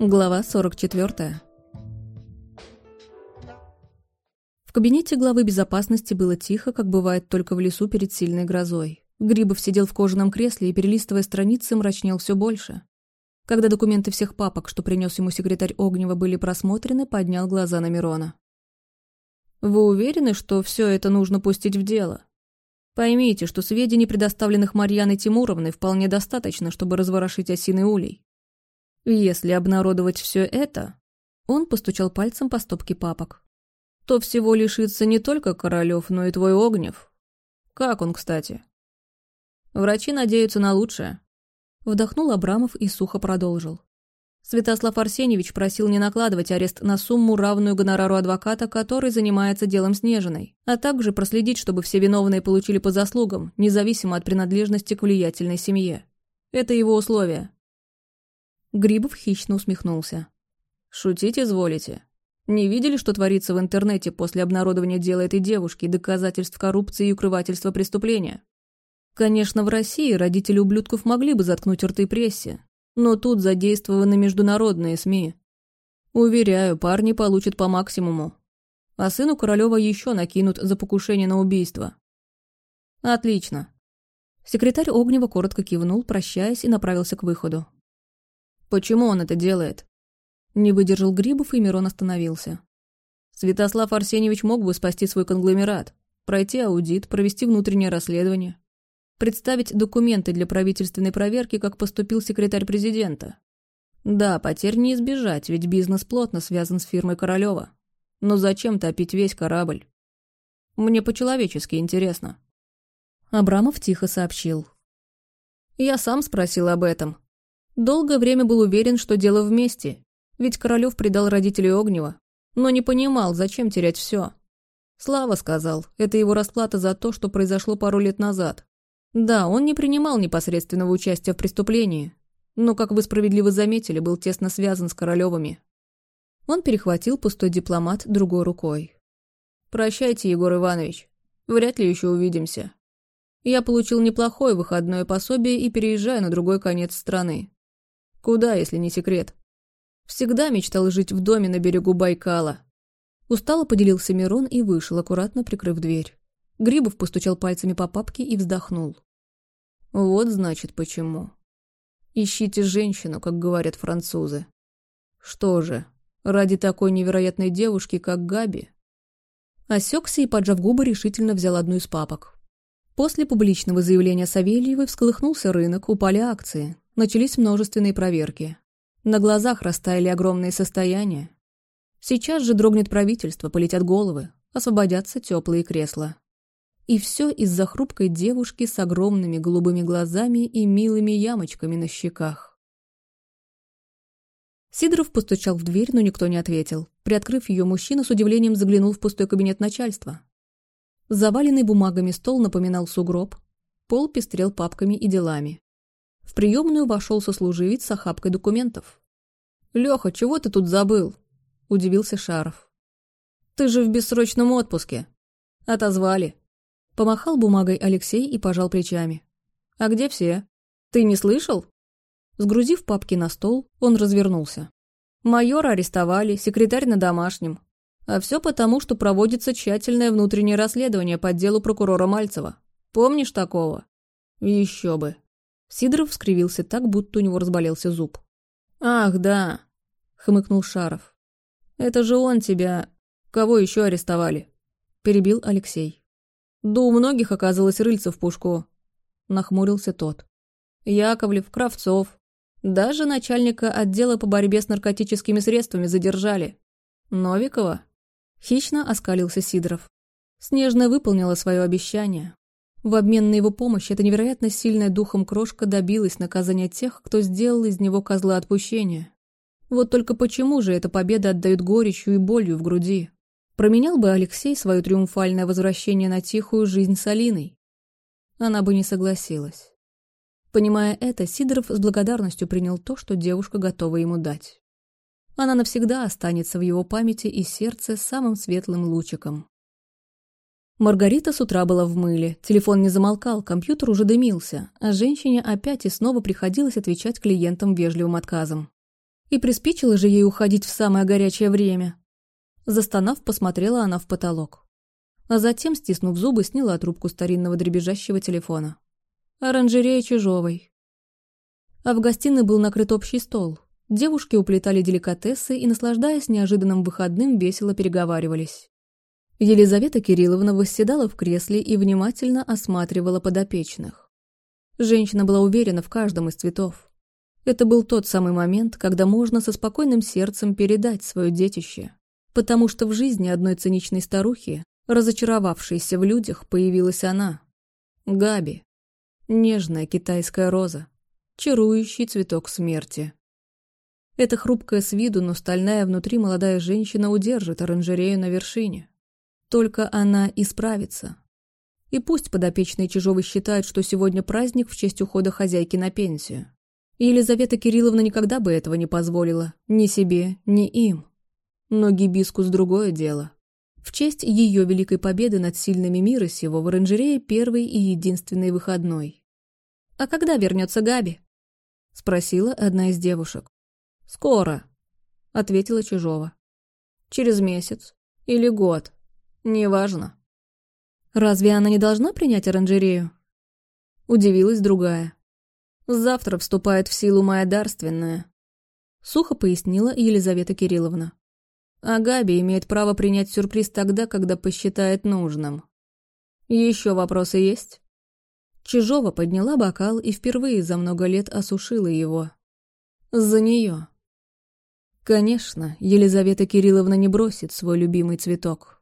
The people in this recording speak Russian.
Глава 44. В кабинете главы безопасности было тихо, как бывает только в лесу перед сильной грозой. Грибов сидел в кожаном кресле и, перелистывая страницы, мрачнел все больше. Когда документы всех папок, что принес ему секретарь Огнева, были просмотрены, поднял глаза на Мирона. «Вы уверены, что все это нужно пустить в дело? Поймите, что сведений, предоставленных Марьяной Тимуровной, вполне достаточно, чтобы разворошить осиный улей. Если обнародовать все это, он постучал пальцем по стопке папок, то всего лишится не только Королёв, но и твой Огнев. Как он, кстати? Врачи надеются на лучшее. Вдохнул Абрамов и сухо продолжил. Святослав Арсеньевич просил не накладывать арест на сумму, равную гонорару адвоката, который занимается делом Снежиной, а также проследить, чтобы все виновные получили по заслугам, независимо от принадлежности к влиятельной семье. Это его условия. Грибов хищно усмехнулся. «Шутить изволите? Не видели, что творится в интернете после обнародования дела этой девушки и доказательств коррупции и укрывательства преступления? Конечно, в России родители ублюдков могли бы заткнуть рты прессе, но тут задействованы международные СМИ. Уверяю, парни получат по максимуму. А сыну Королева еще накинут за покушение на убийство. Отлично. Секретарь Огнева коротко кивнул, прощаясь, и направился к выходу. Почему он это делает? Не выдержал Грибов, и Мирон остановился. Святослав Арсеньевич мог бы спасти свой конгломерат, пройти аудит, провести внутреннее расследование, представить документы для правительственной проверки, как поступил секретарь президента. Да, потерь не избежать, ведь бизнес плотно связан с фирмой Королева. Но зачем топить весь корабль? Мне по-человечески интересно. Абрамов тихо сообщил. Я сам спросил об этом, Долгое время был уверен, что дело вместе, ведь Королёв предал родителей Огнева, но не понимал, зачем терять все. Слава сказал, это его расплата за то, что произошло пару лет назад. Да, он не принимал непосредственного участия в преступлении, но, как вы справедливо заметили, был тесно связан с Королёвыми. Он перехватил пустой дипломат другой рукой. «Прощайте, Егор Иванович. Вряд ли еще увидимся. Я получил неплохое выходное пособие и переезжаю на другой конец страны. Куда, если не секрет? Всегда мечтал жить в доме на берегу Байкала. Устало поделился Мирон и вышел, аккуратно прикрыв дверь. Грибов постучал пальцами по папке и вздохнул. Вот значит почему. Ищите женщину, как говорят французы. Что же, ради такой невероятной девушки, как Габи? Осекся и, поджав губы, решительно взял одну из папок. После публичного заявления Савельевой всколыхнулся рынок, упали акции. Начались множественные проверки. На глазах растаяли огромные состояния. Сейчас же дрогнет правительство, полетят головы, освободятся теплые кресла. И все из-за хрупкой девушки с огромными голубыми глазами и милыми ямочками на щеках. Сидоров постучал в дверь, но никто не ответил. Приоткрыв ее, мужчина с удивлением заглянул в пустой кабинет начальства. Заваленный бумагами стол напоминал сугроб, пол пестрел папками и делами. В приемную вошел сослуживец с охапкой документов. «Леха, чего ты тут забыл?» – удивился Шаров. «Ты же в бессрочном отпуске». «Отозвали». Помахал бумагой Алексей и пожал плечами. «А где все? Ты не слышал?» Сгрузив папки на стол, он развернулся. Майора арестовали, секретарь на домашнем. А все потому, что проводится тщательное внутреннее расследование по делу прокурора Мальцева. Помнишь такого? Еще бы. Сидоров скривился так, будто у него разболелся зуб. «Ах, да», — хмыкнул Шаров. «Это же он тебя... Кого еще арестовали?» — перебил Алексей. «Да у многих оказалось рыльца в пушку», — нахмурился тот. «Яковлев, Кравцов. Даже начальника отдела по борьбе с наркотическими средствами задержали. Новикова?» Хищно оскалился Сидоров. Снежная выполнила свое обещание. В обмен на его помощь эта невероятно сильная духом крошка добилась наказания тех, кто сделал из него козла отпущения. Вот только почему же эта победа отдает горечью и болью в груди? Променял бы Алексей свое триумфальное возвращение на тихую жизнь с Алиной? Она бы не согласилась. Понимая это, Сидоров с благодарностью принял то, что девушка готова ему дать. Она навсегда останется в его памяти и сердце самым светлым лучиком. Маргарита с утра была в мыле, телефон не замолкал, компьютер уже дымился, а женщине опять и снова приходилось отвечать клиентам вежливым отказом. И приспичило же ей уходить в самое горячее время. Застонав, посмотрела она в потолок. А затем, стиснув зубы, сняла трубку старинного дребезжащего телефона. Оранжерея Чижовой. А в гостиной был накрыт общий стол. Девушки уплетали деликатесы и, наслаждаясь неожиданным выходным, весело переговаривались. Елизавета Кирилловна восседала в кресле и внимательно осматривала подопечных. Женщина была уверена в каждом из цветов. Это был тот самый момент, когда можно со спокойным сердцем передать свое детище, потому что в жизни одной циничной старухи, разочаровавшейся в людях, появилась она — Габи, нежная китайская роза, чарующий цветок смерти. Эта хрупкая с виду, но стальная внутри молодая женщина удержит оранжерею на вершине. Только она исправится. И пусть подопечные Чижовы считают, что сегодня праздник в честь ухода хозяйки на пенсию. Елизавета Кирилловна никогда бы этого не позволила. Ни себе, ни им. Но гибискус – другое дело. В честь ее великой победы над сильными мира сего в оранжерее первый и единственный выходной. «А когда вернется Габи?» – спросила одна из девушек. «Скоро», – ответила Чижова. «Через месяц. Или год. Неважно. Разве она не должна принять оранжерею? Удивилась другая. Завтра вступает в силу моя дарственная. Сухо пояснила Елизавета Кирилловна. А Габи имеет право принять сюрприз тогда, когда посчитает нужным. Еще вопросы есть? Чижова подняла бокал и впервые за много лет осушила его. За нее. Конечно, Елизавета Кирилловна не бросит свой любимый цветок.